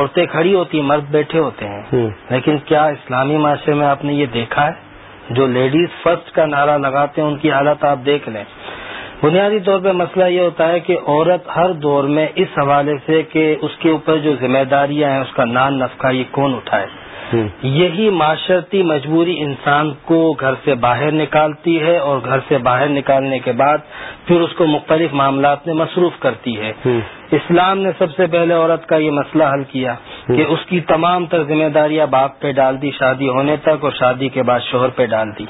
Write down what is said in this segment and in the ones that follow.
عورتیں کھڑی ہوتی مرد بیٹھے ہوتے ہیں۔ لیکن کیا اسلامی معاشرے میں آپ نے یہ دیکھا ہے؟ جو لیڈیز فرسٹ کا نعرہ لگاتے ہیں ان کی حالت آپ دیکھ لیں۔ بنیادی طور پہ مسئلہ یہ ہوتا ہے کہ عورت ہر دور میں اس حوالے سے کہ اس کے اوپر جو ذمہ داریاں ہیں اس کا نان نفقہ یہ کون اٹھائے؟ یہی معاشرتی مجبوری انسان کو گھر سے باہر نکالتی ہے اور گھر سے باہر نکالنے کے بعد پھر اس کو مختلف معاملات میں مصروف کرتی ہے۔ اسلام نے سب سے پہلے عورت کا یہ مسئلہ حل کیا کہ اس کی تمام تر ذمہ داریاں باپ پہ ڈال دی شادی ہونے تک اور شادی کے بعد شوہر پہ ڈال دی۔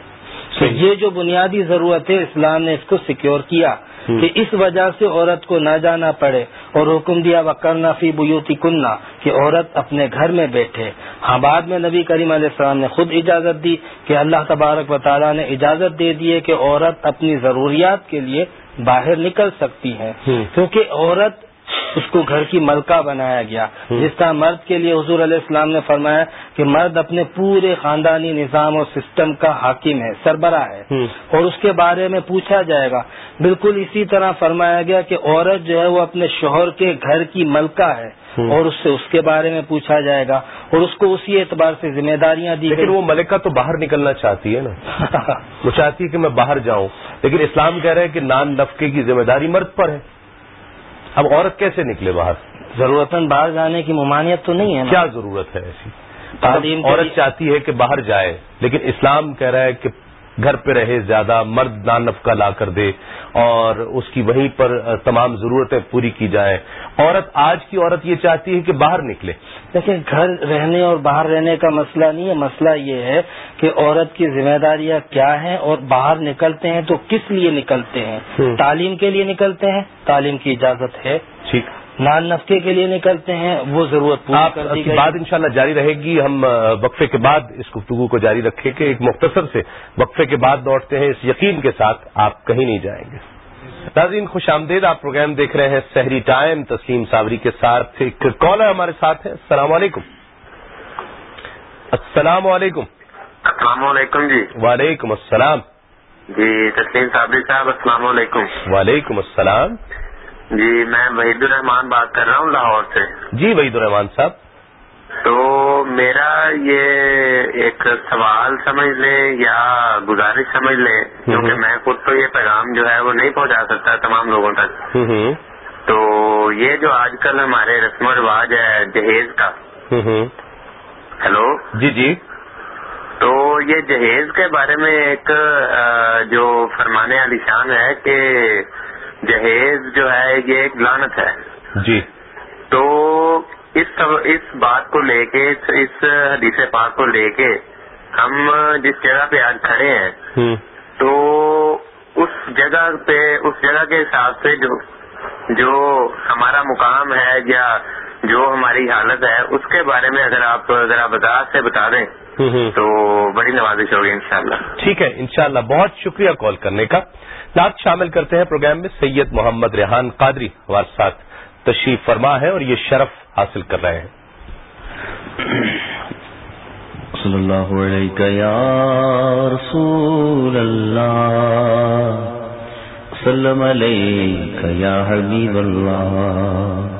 تو یہ جو بنیادی ضرورت ہے اسلام نے اس کو سیکیور کیا کہ اس وجہ سے عورت کو نہ جانا پڑے اور حکم دیا وکرنا فی بیوتی کننا کہ عورت اپنے گھر میں بیٹھے۔ ہاں بعد میں نبی کریم علیہ السلام نے خود اجازت دی کہ اللہ تبارک و تعالیٰ نے اجازت دے دی ہے کہ عورت اپنی ضروریات کے لیے باہر نکل سکتی ہے۔ کیونکہ عورت اس کو گھر کی ملکہ بنایا گیا۔ جس طرح مرد کے لیے حضور علیہ السلام نے فرمایا کہ مرد اپنے پورے خاندانی نظام اور سسٹم کا حاکم ہے سربراہ ہے۔ اور اس کے بارے میں پوچھا جائے گا۔ بالکل اسی طرح فرمایا گیا کہ عورت جو ہے وہ اپنے شوہر کے گھر کی ملکہ ہے۔ اور اس سے اس کے بارے میں پوچھا جائے گا۔ اور اس کو اسی اعتبار سے ذمہ داریاں دی لیکن وہ ملکہ تو باہر نکلنا چاہتی ہے نا۔ وہ چاہتی ہے کہ میں باہر جاؤں۔ لیکن اسلام کہہ رہے ہیں کہ نان نفقے کی ذمہ داری مرد پر ہے۔ اب عورت کیسے نکلے باہر؟ ضرورت باہر جانے کی ممانعت تو نہیں ہے کیا ضرورت ہے ایسی؟ عورت چاہتی ہے کہ باہر جائے لیکن اسلام کہہ رہا ہے کہ گھر پہ رہے زیادہ مرد نان نفقہ لا کر دے اور اس کی وہیں پر تمام ضرورتیں پوری کی جائیں۔ عورت آج کی عورت یہ چاہتی ہے کہ باہر نکلے۔ دیکھیں گھر رہنے اور باہر رہنے کا مسئلہ نہیں ہے مسئلہ یہ ہے کہ عورت کی ذمہ داریاں کیا ہیں اور باہر نکلتے ہیں تو کس لیے نکلتے ہیں؟ تعلیم کے لیے نکلتے ہیں تعلیم کی اجازت ہے۔ ٹھیک۔ نان نفقے کے لیے نکلتے ہیں وہ ضرورت پوری کی بات انشاءاللہ جاری رہے گی۔ ہم وقفے کے بعد اس گفتگو کو جاری رکھیں کہ ایک مختصر سے وقفے کے بعد لوٹتے ہیں۔ اس یقین کے ساتھ آپ کہیں نہیں جائیں گے۔ ناظرین خوش آمدید۔ آپ پروگرام دیکھ رہے ہیں سحری ٹائم۔ تسلیم صابری کے ساتھ ایک کالر ہمارے ساتھ ہے السلام علیکم۔ السلام علیکم۔ السلام علیکم جی۔ وعلیکم السلام۔ جی تسلیم صابری صاحب السلام علیکم۔ وعلیکم السلام۔ جی میں وحید الرحمان بات کر رہا ہوں لاہور سے۔ جی وحید الرحمان صاحب۔ تو میرا یہ ایک سوال سمجھ لیں یا گزارش سمجھ لیں کیونکہ میں خود تو یہ پیغام جو ہے وہ نہیں پہنچا سکتا تمام لوگوں تک۔ تو یہ جو آج کل ہمارے رسم و رواج ہے جہیز کا۔ ہیلو جی جی۔ تو یہ جہیز کے بارے میں ایک جو فرمانے والی شان ہے کہ جہیز جو ہے یہ ایک لانت ہے۔ جی۔ تو اس اس بات کو لے کے اس حدیث پاک کو لے کے ہم جس جگہ پہ آج کھڑے ہیں تو اس جگہ پہ اس جگہ کے حساب سے جو جو ہمارا مقام ہے یا جو ہماری حالت ہے اس کے بارے میں اگر آپ ذرا وضاحت سے بتا دیں تو بڑی نوازش ہوگی انشاءاللہ۔ ٹھیک ہے انشاءاللہ بہت شکریہ کال کرنے کا۔ نعت شامل کرتے ہیں پروگرام میں سید محمد ریحان قادری ہمارے ساتھ تشریف فرما ہے اور یہ شرف حاصل کر رہے ہیں۔ صلی اللہ علیہ یا رسول اللہ سلم علیہ یا حبیب اللہ۔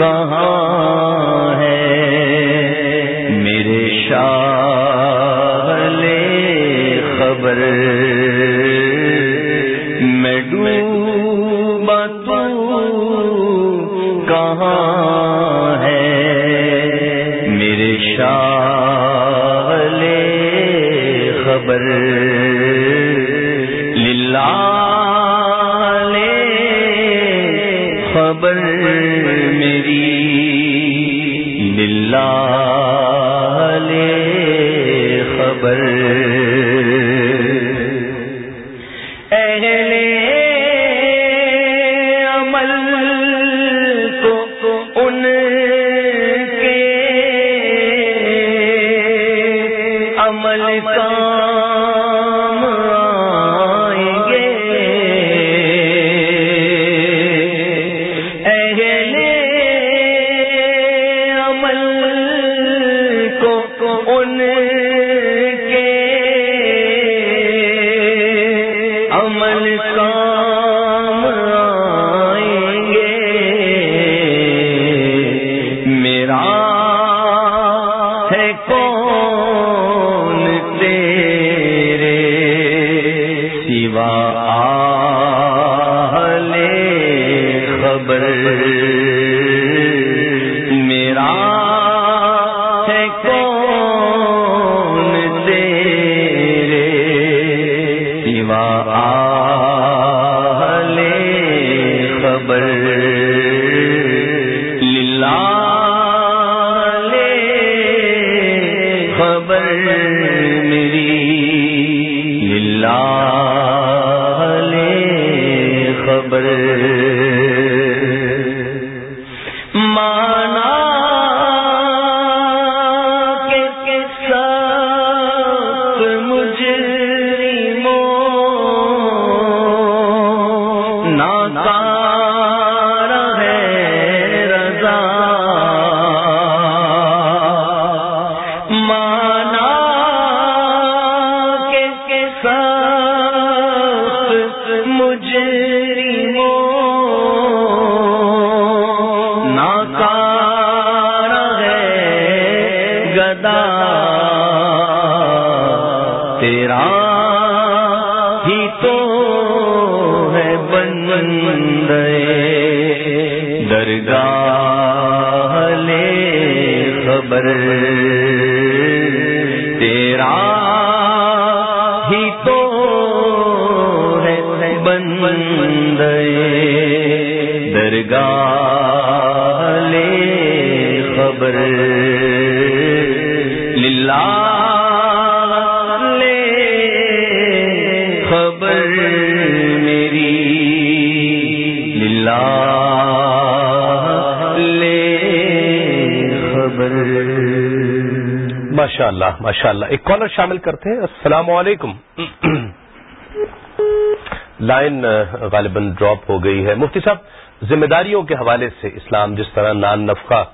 کہاں کون سے بندے درگاہ لے خبر تیرا ہی تو ہے بندے درگاہ لے خبر للہ ماشاء اللہ ماشاء اللہ ایک کالر شامل کرتے ہیں۔ السلام علیکم۔ لائن غالباً ڈراپ ہو گئی ہے۔ مفتی صاحب ذمہ داریوں کے حوالے سے اسلام جس طرح نان نفقہ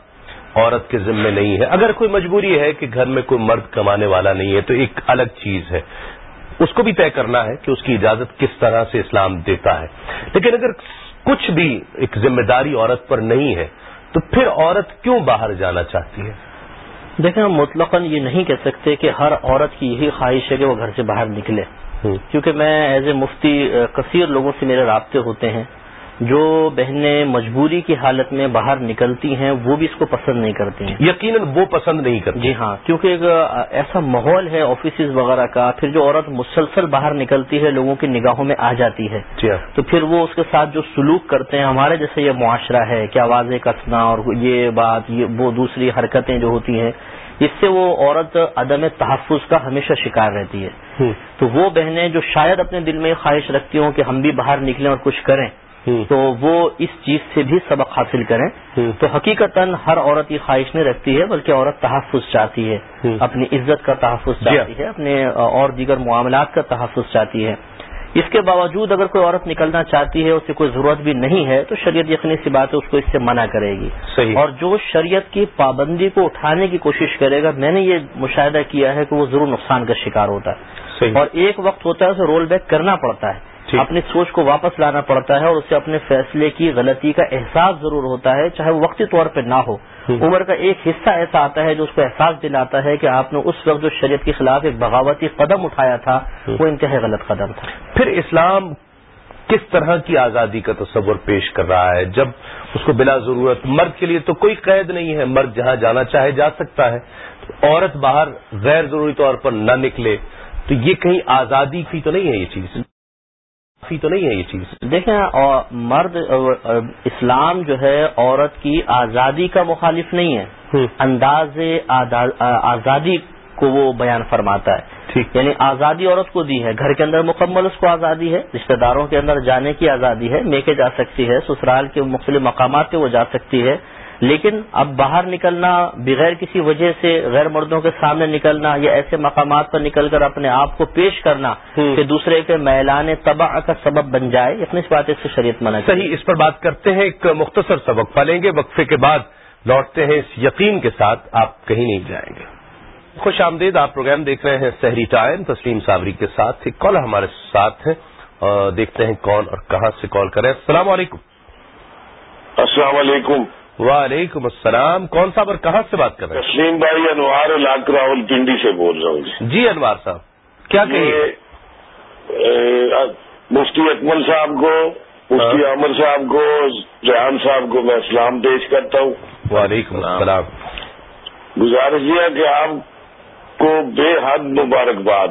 عورت کے ذمے نہیں ہے، اگر کوئی مجبوری ہے کہ گھر میں کوئی مرد کمانے والا نہیں ہے، تو ایک الگ چیز ہے۔ اس کو بھی طے کرنا ہے کہ اس کی اجازت کس طرح سے اسلام دیتا ہے۔ لیکن اگر کچھ بھی ایک ذمہ داری عورت پر نہیں ہے، تو پھر عورت کیوں باہر جانا چاہتی ہے؟ دیکھیں ہم مطلق یہ نہیں کہہ سکتے کہ ہر عورت کی یہی خواہش ہے کہ وہ گھر سے باہر نکلے۔ کیونکہ میں ایز اے مفتی کثیر لوگوں سے میرے رابطے ہوتے ہیں۔ جو بہنیں مجبوری کی حالت میں باہر نکلتی ہیں وہ بھی اس کو پسند نہیں کرتی ہیں۔ یقیناً وہ پسند نہیں کرتی۔ جی ہاں کیونکہ ایک ایسا ماحول ہے آفیسز وغیرہ کا پھر جو عورت مسلسل باہر نکلتی ہے لوگوں کی نگاہوں میں آ جاتی ہے۔ جی ہاں۔ تو پھر وہ اس کے ساتھ جو سلوک کرتے ہیں ہمارے جیسے یہ معاشرہ ہے کہ آوازیں کسنا اور یہ بات یہ وہ دوسری حرکتیں جو ہوتی ہیں اس سے وہ عورت عدم تحفظ کا ہمیشہ شکار رہتی ہے۔ تو وہ بہنیں جو شاید اپنے دل میں خواہش رکھتی ہوں کہ ہم بھی باہر نکلیں اور کچھ کریں تو وہ اس چیز سے بھی سبق حاصل کریں۔ تو حقیقت ہر عورت یہ خواہش نہیں رکھتی ہے بلکہ عورت تحفظ چاہتی ہے۔ اپنی عزت کا تحفظ جی۔ چاہتی ہے اپنے اور دیگر معاملات کا تحفظ چاہتی ہے۔ اس کے باوجود اگر کوئی عورت نکلنا چاہتی ہے اسے کوئی ضرورت بھی نہیں ہے تو شریعت یقینی سی بات ہے اس کو اس سے منع کرے گی۔ صحیح۔ اور جو شریعت کی پابندی کو اٹھانے کی کوشش کرے گا میں نے یہ مشاہدہ کیا ہے کہ وہ ضرور نقصان کا شکار ہوتا ہے۔ صحیح۔ اور ایک وقت ہوتا ہے اسے رول بیک کرنا پڑتا ہے۔ اپنی سوچ کو واپس لانا پڑتا ہے اور اسے اپنے فیصلے کی غلطی کا احساس ضرور ہوتا ہے چاہے وہ وقتی طور پہ نہ ہو۔ عمر کا ایک حصہ ایسا آتا ہے جو اس کو احساس دلاتا ہے کہ آپ نے اس وقت جو شریعت کے خلاف ایک بغاوتی قدم اٹھایا تھا وہ انتہائی غلط قدم تھا۔ پھر اسلام کس طرح کی آزادی کا تصور پیش کر رہا ہے؟ جب اس کو بلا ضرورت مرد کے لیے تو کوئی قید نہیں ہے مرد جہاں جانا چاہے جا سکتا ہے۔ عورت باہر غیر ضروری طور پر نہ نکلے تو یہ کہیں آزادی کی تو نہیں ہے یہ چیز؟ تو نہیں ہے یہ چیز۔ دیکھیں مرد اسلام جو ہے عورت کی آزادی کا مخالف نہیں ہے۔ انداز آزادی کو وہ بیان فرماتا ہے۔ یعنی آزادی عورت کو دی ہے۔ گھر کے اندر مکمل اس کو آزادی ہے۔ رشتہ داروں کے اندر جانے کی آزادی ہے۔ میکے جا سکتی ہے۔ سسرال کے مختلف مقامات پہ وہ جا سکتی ہے۔ لیکن اب باہر نکلنا بغیر کسی وجہ سے غیر مردوں کے سامنے نکلنا یا ایسے مقامات پر نکل کر اپنے آپ کو پیش کرنا کہ دوسرے کے میلان تباہ کا سبب بن جائے اپنی اس بات سے شریعت منع صحیح اس پر بات کرتے ہیں ایک مختصر سبق پلیں گے وقفے کے بعد لوٹتے ہیں اس یقین کے ساتھ آپ کہیں نہیں جائیں گے۔ خوش آمدید آپ پروگرام دیکھ رہے ہیں سحری ٹائم تسلیم صابری کے ساتھ ایک کال ہمارے ساتھ ہیں۔ دیکھتے ہیں کون اور کہاں سے کال کریں۔ السلام علیکم۔ السلام علیکم۔ وعلیکم السلام کون صاحب اور کہاں سے بات کر رہے ہیں؟ تسلیم بھائی انوار لاک راہل پنڈی سے بول رہا ہوں جی۔ انوار صاحب کیا کہیے؟ مفتی اکمل صاحب کو مفتی ہاں۔ عامر صاحب کو جہان صاحب کو میں اسلام پیش کرتا ہوں۔ وعلیکم السلام۔ گزارش یہ کہ آپ کو بے حد مبارکباد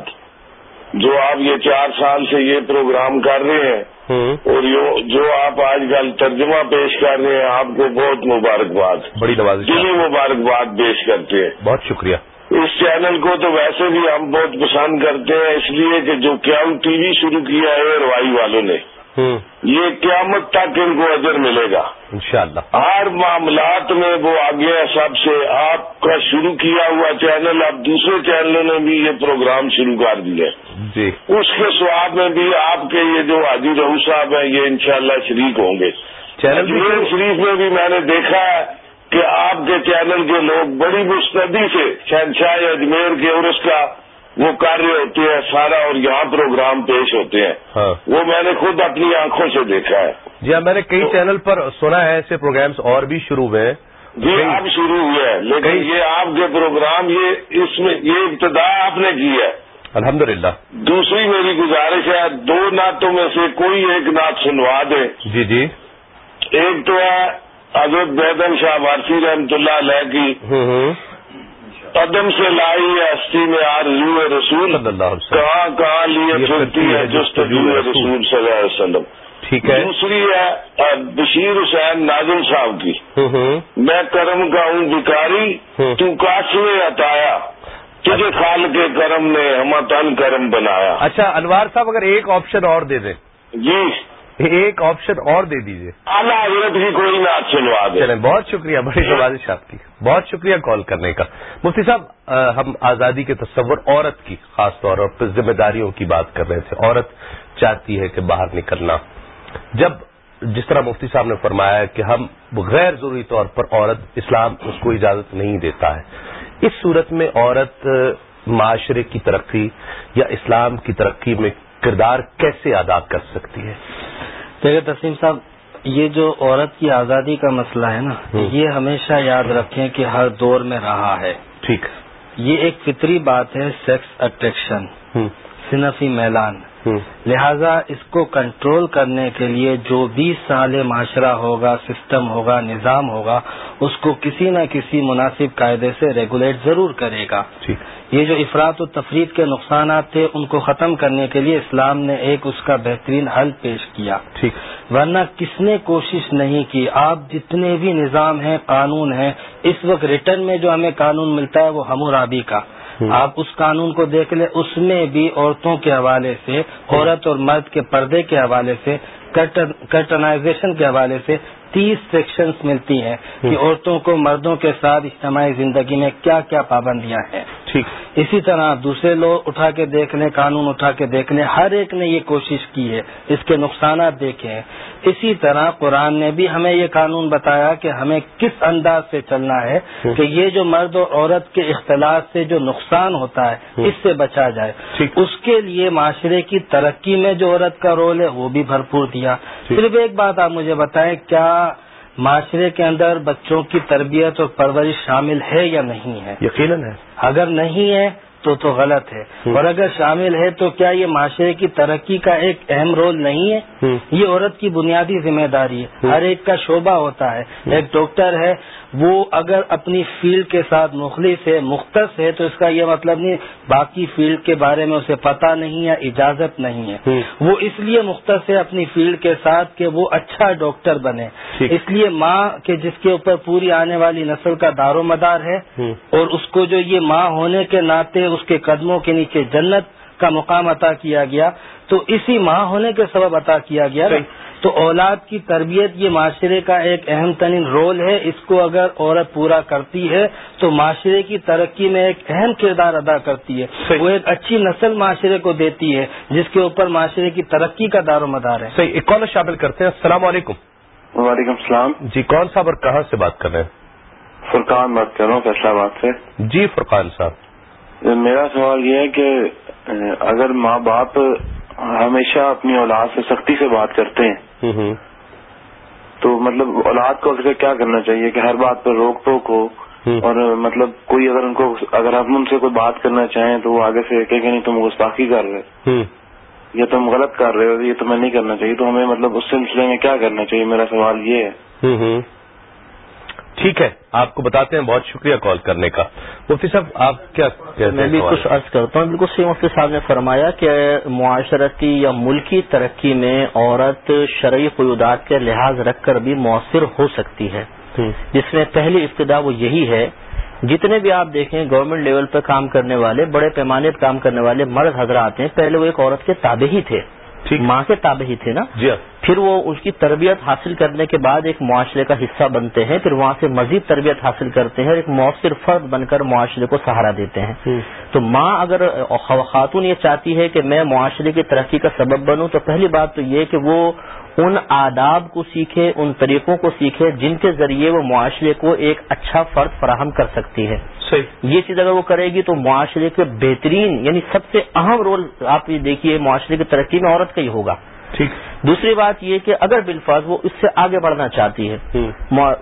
جو آپ یہ چار سال سے یہ پروگرام کر رہے ہیں اور جو آپ آج کل ترجمہ پیش کر رہے ہیں آپ کو بہت مبارکباد۔ بڑی نواز دلی مبارکباد پیش کرتے ہیں۔ بہت شکریہ۔ اس چینل کو تو ویسے بھی ہم بہت پسند کرتے ہیں اس لیے کہ جو کیا ٹی وی شروع کیا ہے روائی والوں نے۔ یہ قیامت تک ان کو اجر ملے گا۔ انشاءاللہ۔ ہر معاملات میں وہ آگے سب سے آپ کا شروع کیا ہوا چینل اب دوسرے چینلوں نے بھی یہ پروگرام شروع کر دیا جی۔ اس کے سواب میں بھی آپ کے یہ جو حاجی رہو صاحب ہیں یہ انشاءاللہ شریک ہوں گے۔ چینل شریف میں بھی میں نے دیکھا کہ آپ کے چینل کے لوگ بڑی مستدی سے شہنشاہ اجمیر کے اور اس کا وہ کاریہ ہوتے ہیں سارا اور یہاں پروگرام پیش ہوتے ہیں۔ ہاں۔ وہ میں نے خود اپنی آنکھوں سے دیکھا ہے۔ جی ہاں میں نے کئی چینل پر سنا ہے ایسے پروگرامز اور بھی شروع ہوئے ہیں۔ جی اب شروع ہوئے ہیں لیکن یہ آپ کے پروگرام یہ اس میں یہ ابتدا آپ نے کی ہے۔ الحمد للہ دوسری میری گزارش ہے دو نعتوں میں سے کوئی ایک نعت سنوا دیں جی جی۔ ایک تو ہے حضرت بیدم شاہ وارسی رحمت اللہ علیہ کی قدم سے لائی ہے ہستی میں آر رسول کہاں کہاں لیے پھرتی ہے جستجو رسول۔ صلی اللہ علیہ وسلم۔ ٹھیک ہے۔ دوسری ہے بشیر حسین نازم صاحب کی۔ میں کرم کا ہوں بکاری تو کاش میں ہٹایا تجھے خال کے کرم نے ہم تن کرم بنایا۔ اچھا انوار صاحب اگر ایک آپشن اور دے دیں۔ جی۔ ایک آپشن اور دے دیجیے چلیں بہت شکریہ بڑی نوازش آپ کی۔ بہت شکریہ کال کرنے کا۔ مفتی صاحب ہم آزادی کے تصور عورت کی خاص طور پر ذمہ داریوں کی بات کر رہے تھے۔ عورت چاہتی ہے کہ باہر نکلنا۔ جب جس طرح مفتی صاحب نے فرمایا کہ ہم غیر ضروری طور پر عورت اسلام اس کو اجازت نہیں دیتا ہے۔ اس صورت میں عورت معاشرے کی ترقی یا اسلام کی ترقی میں کردار کیسے ادا کر سکتی ہے؟ دیکھیں تسلیم صاحب یہ جو عورت کی آزادی کا مسئلہ ہے نا یہ ہمیشہ یاد رکھیں کہ ہر دور میں رہا ہے۔ ٹھیک۔ یہ ایک فطری بات ہے سیکس اٹریکشن۔ صنفی میلان۔ لہذا اس کو کنٹرول کرنے کے لیے جو بیس سال معاشرہ ہوگا سسٹم ہوگا نظام ہوگا اس کو کسی نہ کسی مناسب قاعدے سے ریگولیٹ ضرور کرے گا۔ یہ جو افراد و تفریح کے نقصانات تھے ان کو ختم کرنے کے لیے اسلام نے ایک اس کا بہترین حل پیش کیا۔ ورنہ کس نے کوشش نہیں کی؟ آپ جتنے بھی نظام ہیں قانون ہیں اس وقت ریٹرن میں جو ہمیں قانون ملتا ہے وہ ہمورابی کا۔ آپ اس قانون کو دیکھ لیں اس میں بھی عورتوں کے حوالے سے عورت اور مرد کے پردے کے حوالے سے کرٹنائزیشن کے حوالے سے تیس سیکشنز ملتی ہیں کہ عورتوں کو مردوں کے ساتھ اجتماعی زندگی میں کیا کیا پابندیاں ہیں۔ اسی طرح دوسرے لوگ اٹھا کے دیکھ لیں قانون اٹھا کے دیکھ لیں ہر ایک نے یہ کوشش کی ہے اس کے نقصانات دیکھے ہیں۔ اسی طرح قرآن نے بھی ہمیں یہ قانون بتایا کہ ہمیں کس انداز سے چلنا ہے کہ یہ جو مرد اور عورت کے اختلاط سے جو نقصان ہوتا ہے اس سے بچا جائے۔ اس کے لیے معاشرے کی ترقی میں جو عورت کا رول ہے وہ بھی بھرپور دیا۔ صرف ایک بات آپ مجھے بتائیں کیا معاشرے کے اندر بچوں کی تربیت اور پرورش شامل ہے یا نہیں ہے؟ یقیناً ہے۔ اگر نہیں ہے تو تو غلط ہے۔ اور اگر شامل ہے تو کیا یہ معاشرے کی ترقی کا ایک اہم رول نہیں ہے؟ یہ عورت کی بنیادی ذمہ داری ہے۔ ہر ایک کا شعبہ ہوتا ہے۔ ایک ڈاکٹر ہے۔ وہ اگر اپنی فیلڈ کے ساتھ مخلص ہے مختص ہے تو اس کا یہ مطلب نہیں باقی فیلڈ کے بارے میں اسے پتہ نہیں یا اجازت نہیں ہے۔ وہ اس لیے مختص ہے اپنی فیلڈ کے ساتھ کہ وہ اچھا ڈاکٹر بنے۔ اس لیے ماں کے جس کے اوپر پوری آنے والی نسل کا دار و مدار ہے اور اس کو جو یہ ماں ہونے کے ناطے اس کے قدموں کے نیچے جنت کا مقام عطا کیا گیا تو اسی ماں ہونے کے سبب عطا کیا گیا۔ تو اولاد کی تربیت یہ معاشرے کا ایک اہم ترین رول ہے۔ اس کو اگر عورت پورا کرتی ہے تو معاشرے کی ترقی میں ایک اہم کردار ادا کرتی ہے۔ وہ ایک اچھی نسل معاشرے کو دیتی ہے جس کے اوپر معاشرے کی ترقی کا دار و مدار ہے۔ صحیح۔ ایک کال شامل کرتے ہیں۔ السلام علیکم۔ وعلیکم السلام۔ جی کون صاحب اور کہاں سے بات کر رہے ہیں؟ فرقان بات کر رہا ہوں فیصلہ آباد سے۔ جی فرقان صاحب۔ میرا سوال یہ ہے کہ اگر ماں باپ ہمیشہ اپنی اولاد سے سختی سے بات کرتے ہیں۔ تو مطلب اولاد کو کیا کرنا چاہیے کہ ہر بات پر روک ٹوک ہو۔ اور مطلب کوئی اگر ان کو اگر ہم ان سے کوئی بات کرنا چاہیں تو وہ آگے سے کہ نہیں تم گستاخی کر رہے یا تم غلط کر رہے ہو یہ تمہیں نہیں کرنا چاہیے۔ تو ہمیں مطلب اس سلسلے میں کیا کرنا چاہیے؟ میرا سوال یہ ہے۔ ٹھیک ہے آپ کو بتاتے ہیں بہت شکریہ کال کرنے کا۔ مفتی صاحب آپ کیا میں بھی کچھ عرض کرتا ہوں۔ بالکل سی مفتی صاحب نے فرمایا کہ معاشرتی یا ملکی ترقی میں عورت شرعی قیودات کے لحاظ رکھ کر بھی مؤثر ہو سکتی ہے۔ جس میں پہلی ابتدا وہ یہی ہے جتنے بھی آپ دیکھیں گورنمنٹ لیول پہ کام کرنے والے بڑے پیمانے پہ کام کرنے والے مرد حضرات ہیں پہلے وہ ایک عورت کے تابع ہی تھے۔ ماں کے تابع ہی تھے نا؟ جی پھر وہ اس کی تربیت حاصل کرنے کے بعد ایک معاشرے کا حصہ بنتے ہیں پھر وہاں سے مزید تربیت حاصل کرتے ہیں اور ایک مؤثر فرد بن کر معاشرے کو سہارا دیتے ہیں. تو ماں اگر خاتون یہ چاہتی ہے کہ میں معاشرے کی ترقی کا سبب بنوں تو پہلی بات تو یہ کہ وہ ان آداب کو سیکھے ان طریقوں کو سیکھے جن کے ذریعے وہ معاشرے کو ایک اچھا فرد فراہم کر سکتی ہے۔ یہ چیز اگر وہ کرے گی تو معاشرے کے بہترین یعنی سب سے اہم رول آپ یہ دیکھیے معاشرے کی ترقی میں عورت کا ہی ہوگا۔ ٹھیک۔ دوسری بات یہ کہ اگر بالفاظ وہ اس سے آگے بڑھنا چاہتی ہے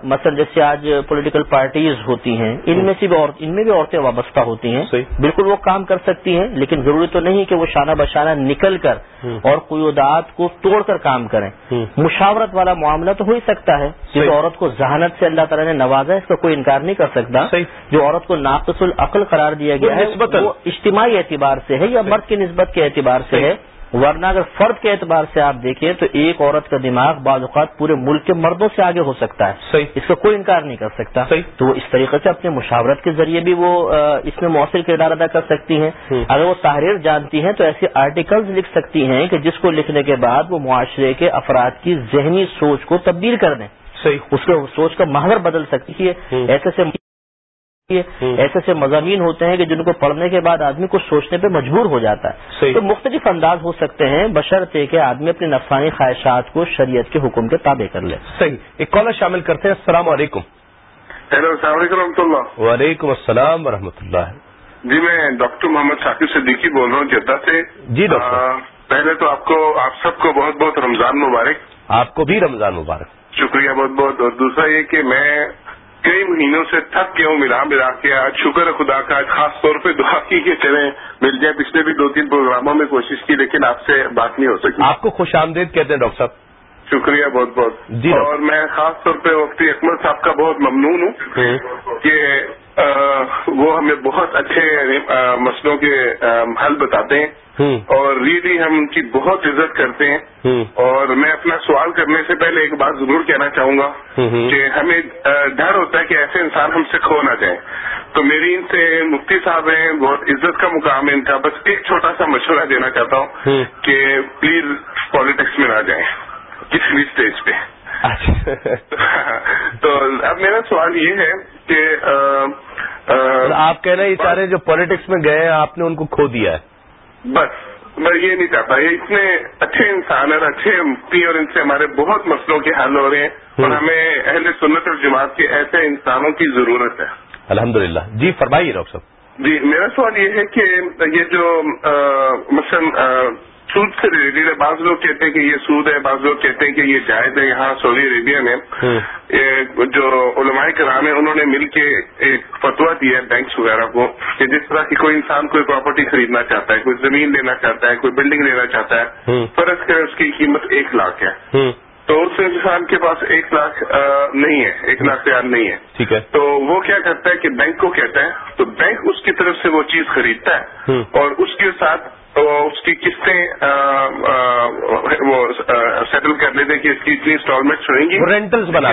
مثلا جیسے آج پولیٹیکل پارٹیز ہوتی ہیں ان میں سے بھی ان میں بھی عورتیں وابستہ ہوتی ہیں۔ بالکل وہ کام کر سکتی ہیں لیکن ضروری تو نہیں کہ وہ شانہ بشانہ نکل کر اور قیودات کو توڑ کر کام کریں۔ مشاورت والا معاملہ تو ہو ہی سکتا ہے۔ جس عورت کو ذہانت سے اللہ تعالیٰ نے نوازا ہے اس کا کوئی انکار نہیں کر سکتا۔ جو عورت کو ناقص العقل قرار دیا گیا ہے وہ اجتماعی اعتبار سے ہے یا مرد کی نسبت کے اعتبار سے ہے۔ ورنہ اگر فرد کے اعتبار سے آپ دیکھیں تو ایک عورت کا دماغ بعض اوقات پورے ملک کے مردوں سے آگے ہو سکتا ہے۔ صحیح۔ اس کا کوئی انکار نہیں کر سکتا۔ صحیح۔ تو وہ اس طریقے سے اپنے مشاورت کے ذریعے بھی وہ اس میں مؤثر کردار ادا کر سکتی ہیں۔ اگر وہ تحریر جانتی ہیں تو ایسے آرٹیکلز لکھ سکتی ہیں کہ جس کو لکھنے کے بعد وہ معاشرے کے افراد کی ذہنی سوچ کو تبدیل کر دیں۔ صحیح۔ اس کے سوچ کا محور بدل سکتی ہے۔ ایسے سے ایسے ایسے مضامین ہوتے ہیں کہ جن کو پڑھنے کے بعد آدمی کو سوچنے پہ مجبور ہو جاتا ہے۔ تو مختلف انداز ہو سکتے ہیں۔ بشرطے کہ آدمی اپنی نفسانی خواہشات کو شریعت کے حکم کے تابع کر لے۔ صحیح۔ ایک کالر شامل کرتے ہیں۔ السلام علیکم۔ ہیلو السلام علیکم رحمۃ اللہ۔ وعلیکم السلام و اللہ۔ جی میں ڈاکٹر محمد ثاقب صدیقی بول رہا ہوں جدہ سے۔ جی ڈاکٹر۔ پہلے تو آپ کو آپ سب کو بہت بہت رمضان مبارک۔ آپ کو بھی رمضان مبارک۔ شکریہ بہت بہت۔ اور دوسرا یہ کہ میں کئی مہینوں سے تھک گیا ہوں ملا ملا کے آج شکر خدا کا آج خاص طور پہ دعا کی کہ چلیں مل جائیں پچھلے بھی دو تین پروگراموں میں کوشش کی لیکن آپ سے بات نہیں ہو سکی۔ آپ کو خوش آمدید کہتے ہیں ڈاکٹر صاحب۔ شکریہ بہت بہت۔ جی اور میں خاص طور پہ مفتی اکمل صاحب کا بہت ممنون ہوں۔ کہ وہ ہمیں بہت اچھے مسئلوں کے حل بتاتے ہیں۔ اور ریلی ہم ان کی بہت عزت کرتے ہیں۔ اور میں اپنا سوال کرنے سے پہلے ایک بات ضرور کہنا چاہوں گا کہ ہمیں ڈر ہوتا ہے کہ ایسے انسان ہم سے کھو نہ جائیں۔ تو میری ان سے مفتی صاحب ہیں بہت عزت کا مقام ہے ان کا۔ بس ایک چھوٹا سا مشورہ دینا چاہتا ہوں کہ پلیز پالیٹکس میں نہ جائیں۔ کسی بھی اسٹیج پہ۔ تو اب میرا سوال یہ ہے کہ آپ کہہ رہے ہیں یہ سارے جو پالیٹکس میں گئے آپ نے ان کو کھو دیا ہے۔ بس میں یہ نہیں چاہتا یہ اتنے اچھے انسان ہیں اچھے مفتی اور ان سے ہمارے بہت مسئلوں کے حل ہو رہے ہیں اور ہمیں اہل سنت اور جماعت کے ایسے انسانوں کی ضرورت ہے۔ الحمدللہ۔ جی فرمائیے ڈاکٹر صاحب۔ جی میرا سوال یہ ہے کہ یہ جو مثلا سود سے ریلیٹڈ ہے۔ بعض لوگ کہتے ہیں کہ یہ سود ہے بعض لوگ کہتے ہیں کہ یہ جائز ہے۔ یہاں سعودی عربیہ میں جو علماء کرام ہیں انہوں نے مل کے ایک فتوا دیا ہے بینکس وغیرہ کو کہ جس طرح کی کوئی انسان کوئی پراپرٹی خریدنا چاہتا ہے کوئی زمین لینا چاہتا ہے کوئی بلڈنگ لینا چاہتا ہے فرض کرے اس کی قیمت ایک لاکھ ہے۔ تو اس انسان کے پاس ایک لاکھ نہیں ہے ایک لاکھ تیار نہیں ہے۔ ٹھیک ہے۔ تو وہ کیا کرتا ہے کہ بینک کو کہتا ہے تو بینک اس کی طرف سے وہ چیز خریدتا ہے اور اس کے ساتھ اس کی قسطیں وہ سیٹل کر لیتے کہ اس کی اتنی انسٹالمنٹس ہوئیں گی۔ رینٹلس بنا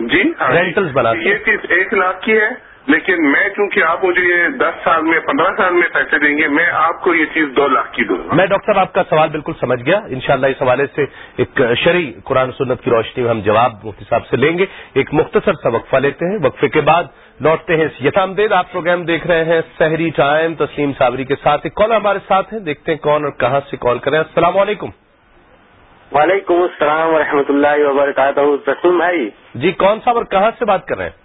جی رینٹلس بنا یہ چیز ایک لاکھ کی ہے لیکن میں چونکہ آپ مجھے یہ دس سال میں پندرہ سال میں پیسے دیں گے میں آپ کو یہ چیز دو لاکھ کی دوں گا۔ میں ڈاکٹر صاحب آپ کا سوال بالکل سمجھ گیا۔ انشاءاللہ اس حوالے سے ایک شرعی قرآن سنت کی روشنی میں ہم جواب مفتی صاحب سے لیں گے۔ ایک مختصر سا وقفہ لیتے ہیں۔ وقفے کے بعد لوٹتے ہیں یتام دید آپ پروگرام دیکھ رہے ہیں سحری ٹائم تسلیم صابری کے ساتھ ایک کال ہمارے ساتھ ہیں۔ دیکھتے ہیں کون اور کہاں سے کال کریں۔ السلام علیکم۔ وعلیکم السلام ورحمۃ اللہ وبرکاتہ۔ تسلیم بھائی۔ جی کون صاحب اور کہاں سے بات کر رہے ہیں؟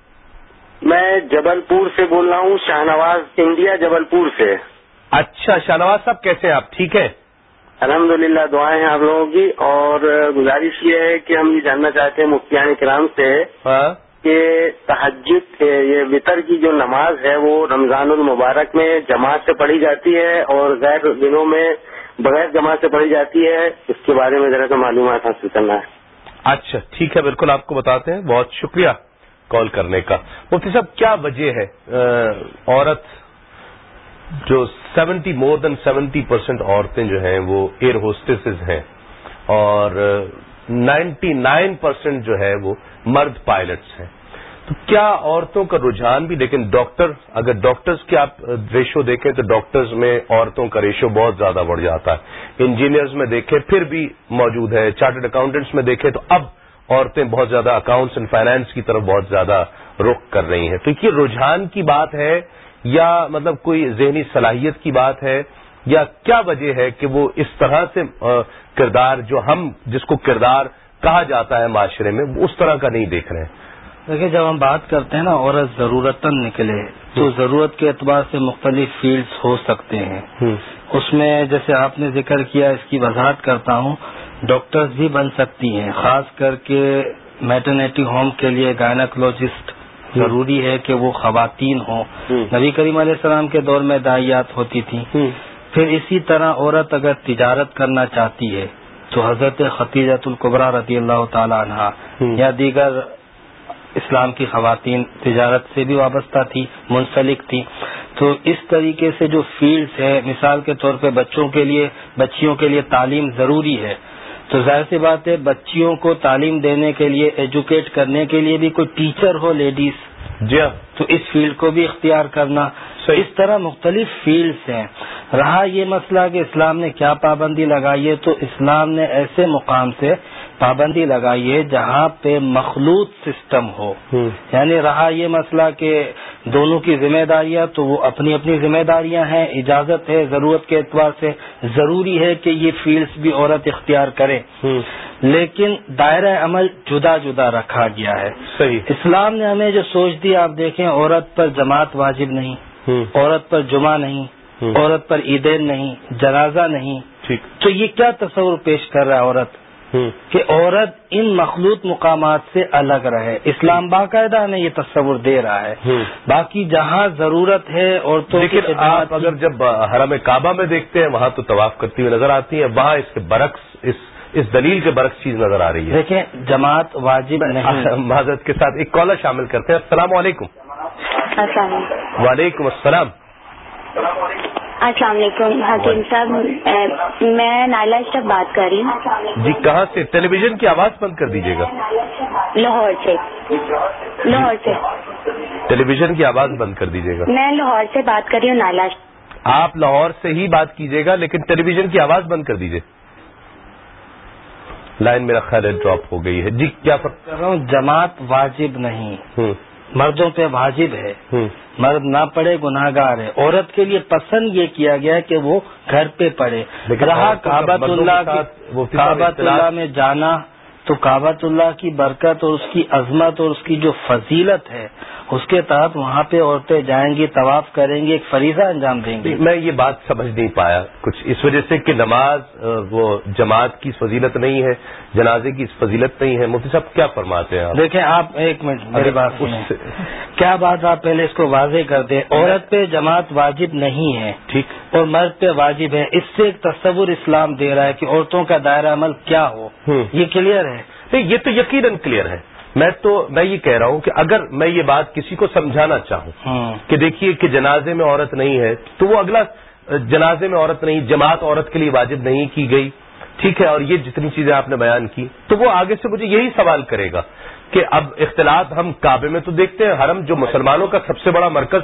میں جبل پور سے بول رہا ہوں شاہ نواز انڈیا جبل پور سے۔ اچھا شاہ نواز صاحب کیسے ہیں آپ؟ ٹھیک ہے الحمد للہ دعائیں ہیں آپ لوگوں کی۔ اور گزارش یہ ہے کہ ہم یہ جاننا چاہتے ہیں مفتیان کرام سے ہاں۔ کہ تحجد یہ وطر کی جو نماز ہے وہ رمضان المبارک میں جماعت سے پڑھی جاتی ہے اور غیر دنوں میں بغیر جماعت سے پڑھی جاتی ہے، اس کے بارے میں ذرا سا معلومات حاصل کرنا ہے۔ اچھا ٹھیک ہے، بالکل آپ کو بتاتے ہیں۔ بہت شکریہ کال کرنے کا۔ مفتی صاحب، کیا وجہ ہے؟ عورت جو seventy, more then seventy percent عورتیں جو ہیں وہ ایئر ہوسٹس ہیں اور نائنٹی نائن پرسینٹ جو ہے وہ مرد پائلٹس ہیں۔ تو کیا عورتوں کا رجحان بھی لیکن ڈاکٹر اگر ڈاکٹرز کی آپ ریشو دیکھیں تو ڈاکٹرز میں عورتوں کا ریشو بہت زیادہ بڑھ جاتا ہے۔ انجینئرز میں دیکھیں پھر بھی موجود ہے۔ چارٹرڈ اکاؤنٹنٹس میں دیکھیں تو اب عورتیں بہت زیادہ اکاؤنٹس اینڈ فائنانس کی طرف بہت زیادہ رخ کر رہی ہیں۔ تو یہ رجحان کی بات ہے یا مطلب کوئی ذہنی صلاحیت کی بات ہے یا کیا وجہ ہے کہ وہ اس طرح سے کردار جو ہم جس کو کردار کہا جاتا ہے معاشرے میں، وہ اس طرح کا نہیں دیکھ رہے ہیں۔ دیکھیں جب ہم بات کرتے ہیں نا عورت ضرورت نکلے تو ضرورت کے اعتبار سے مختلف فیلڈز ہو سکتے ہیں۔ اس میں جیسے آپ نے ذکر کیا اس کی وضاحت کرتا ہوں۔ ڈاکٹرز بھی بن سکتی ہیں خاص کر کے میٹرنیٹی ہوم کے لیے گائنکولوجسٹ ضروری ہے کہ وہ خواتین ہوں۔ نبی کریم علیہ السلام کے دور میں دائیات ہوتی تھیں۔ پھر اسی طرح عورت اگر تجارت کرنا چاہتی ہے تو حضرت خطیجت القبرا رضی اللہ تعالی عنہ یا دیگر اسلام کی خواتین تجارت سے بھی وابستہ تھی منسلک تھی۔ تو اس طریقے سے جو فیلڈز ہے مثال کے طور پہ بچوں کے لیے بچیوں کے لیے تعلیم ضروری ہے۔ تو ظاہر سی بات ہے بچیوں کو تعلیم دینے کے لیے ایجوکیٹ کرنے کے لیے بھی کوئی ٹیچر ہو لیڈیز جی ہاں۔ تو اس فیلڈ کو بھی اختیار کرنا۔ تو اس طرح مختلف فیلڈز ہیں۔ رہا یہ مسئلہ کہ اسلام نے کیا پابندی لگائی ہے؟ تو اسلام نے ایسے مقام سے پابندی لگائی ہے جہاں پہ مخلوط سسٹم ہو۔ یعنی رہا یہ مسئلہ کہ دونوں کی ذمہ داریاں تو وہ اپنی اپنی ذمہ داریاں ہیں اجازت ہے ضرورت کے اعتبار سے ضروری ہے کہ یہ فیلڈز بھی عورت اختیار کرے۔ لیکن دائرہ عمل جدا جدا رکھا گیا ہے۔ صحیح۔ اسلام نے ہمیں جو سوچ دی آپ دیکھیں عورت پر جماعت واجب نہیں عورت پر جمعہ نہیں عورت پر عیدین نہیں جنازہ نہیں۔ تو یہ کیا تصور پیش کر رہا ہے عورت؟ کہ عورت ان مخلوط مقامات سے الگ رہے۔ اسلام باقاعدہ ہمیں یہ تصور دے رہا ہے۔ باقی جہاں ضرورت ہے عورتوں لیکن آپ اگر جب حرم کعبہ میں دیکھتے ہیں وہاں تو طواف کرتی ہوئی نظر آتی ہیں وہاں اس کے برعکس اس اس دلیل کے برعکس چیز نظر آ رہی ہے۔ دیکھیں جماعت واجب معذرت کے ساتھ ایک کالر شامل کرتے ہیں۔ السلام علیکم۔ وعلیکم السلام۔ السلام علیکم حکیم صاحب میں نائلا اسٹف بات کر رہی ہوں۔ جی کہاں سے؟ ٹیلی ویژن کی آواز بند کر دیجیے گا۔ لاہور سے۔ لاہور سے۔ ٹیلی ویژن کی آواز بند کر دیجیے گا۔ میں لاہور سے بات کر رہی ہوں نائلا آپ لاہور سے ہی بات کیجیے گا لیکن ٹیلی ویژن کی آواز بند کر دیجیے۔ لائن میرا خیر ڈراپ ہو گئی ہے۔ جی کیا کر رہا ہوں جماعت واجب نہیں۔ مردوں پہ واجب ہے۔ مرد نہ پڑے گناہ گار ہے۔ عورت کے لیے پسند یہ کیا گیا کہ وہ گھر پہ پڑے رہا کابت اللہ کابت اللہ میں جانا تو کابت اللہ کی برکت اور اس کی عظمت اور اس کی جو فضیلت ہے۔ اس کے تحت وہاں پہ عورتیں جائیں گی طواف کریں گی ایک فریضہ انجام دیں گی۔ میں یہ بات سمجھ نہیں پایا کچھ۔ اس وجہ سے کہ نماز وہ جماعت کی فضیلت نہیں ہے جنازے کی فضیلت نہیں ہے۔ مفتی صاحب کیا فرماتے ہیں دیکھیں آپ ایک منٹ میری بات کیا بات آپ پہلے اس کو واضح کر دیں؟ عورت پہ جماعت واجب نہیں ہے ٹھیک۔ اور مرد پہ واجب ہے۔ اس سے ایک تصور اسلام دے رہا ہے کہ عورتوں کا دائرہ عمل کیا ہو۔ یہ کلیئر ہے؟ نہیں یہ تو یقیناً کلیئر ہے۔ میں تو میں یہ کہہ رہا ہوں کہ اگر میں یہ بات کسی کو سمجھانا چاہوں ہاں۔ کہ دیکھیے کہ جنازے میں عورت نہیں ہے تو وہ اگلا جنازے میں عورت نہیں جماعت عورت کے لیے واجب نہیں کی گئی۔ ٹھیک ہے اور یہ جتنی چیزیں آپ نے بیان کی تو وہ آگے سے مجھے یہی سوال کرے گا کہ اب اختلاط ہم کعبے میں تو دیکھتے ہیں حرم جو مسلمانوں کا سب سے بڑا مرکز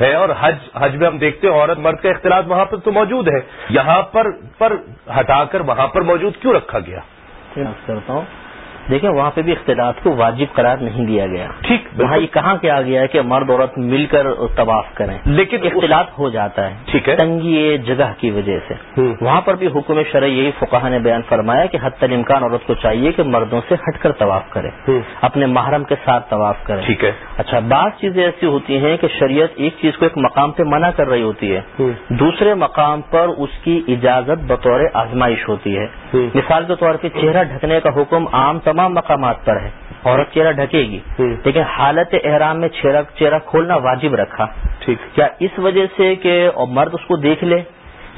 ہے اور حج حج میں ہم دیکھتے ہیں عورت مرد کا اختلاط وہاں پر تو موجود ہے۔ یہاں پر پر ہٹا کر وہاں پر موجود کیوں رکھا گیا؟ کرتا ہوں۔ دیکھیں وہاں پہ بھی اختلاط کو واجب قرار نہیں دیا گیا۔ ٹھیک وہاں یہ کہاں کیا گیا ہے کہ مرد عورت مل کر طواف کریں۔ لیکن اختلاط ہو جاتا ہے۔ ٹھیک ہے۔ تنگی جگہ کی وجہ سے۔ وہاں پر بھی حکم شرع یہی فقہ نے بیان فرمایا کہ حت الامکان عورت کو چاہیے کہ مردوں سے ہٹ کر طواف کرے۔ اپنے محرم کے ساتھ طواف کرے۔ ٹھیک ہے۔ اچھا بعض چیزیں ایسی ہوتی ہیں کہ شریعت ایک چیز کو ایک مقام پہ منع کر رہی ہوتی ہے۔ دوسرے مقام پر اس کی اجازت بطور آزمائش ہوتی ہے۔ مثال کے طور پہ چہرہ ڈھکنے کا حکم عام تمام مقامات پر ہے۔ عورت چہرہ ڈھکے گی۔ لیکن حالت احرام میں چہرہ کھولنا واجب رکھا۔ ٹھیک۔ کیا اس وجہ سے کہ مرد اس کو دیکھ لے؟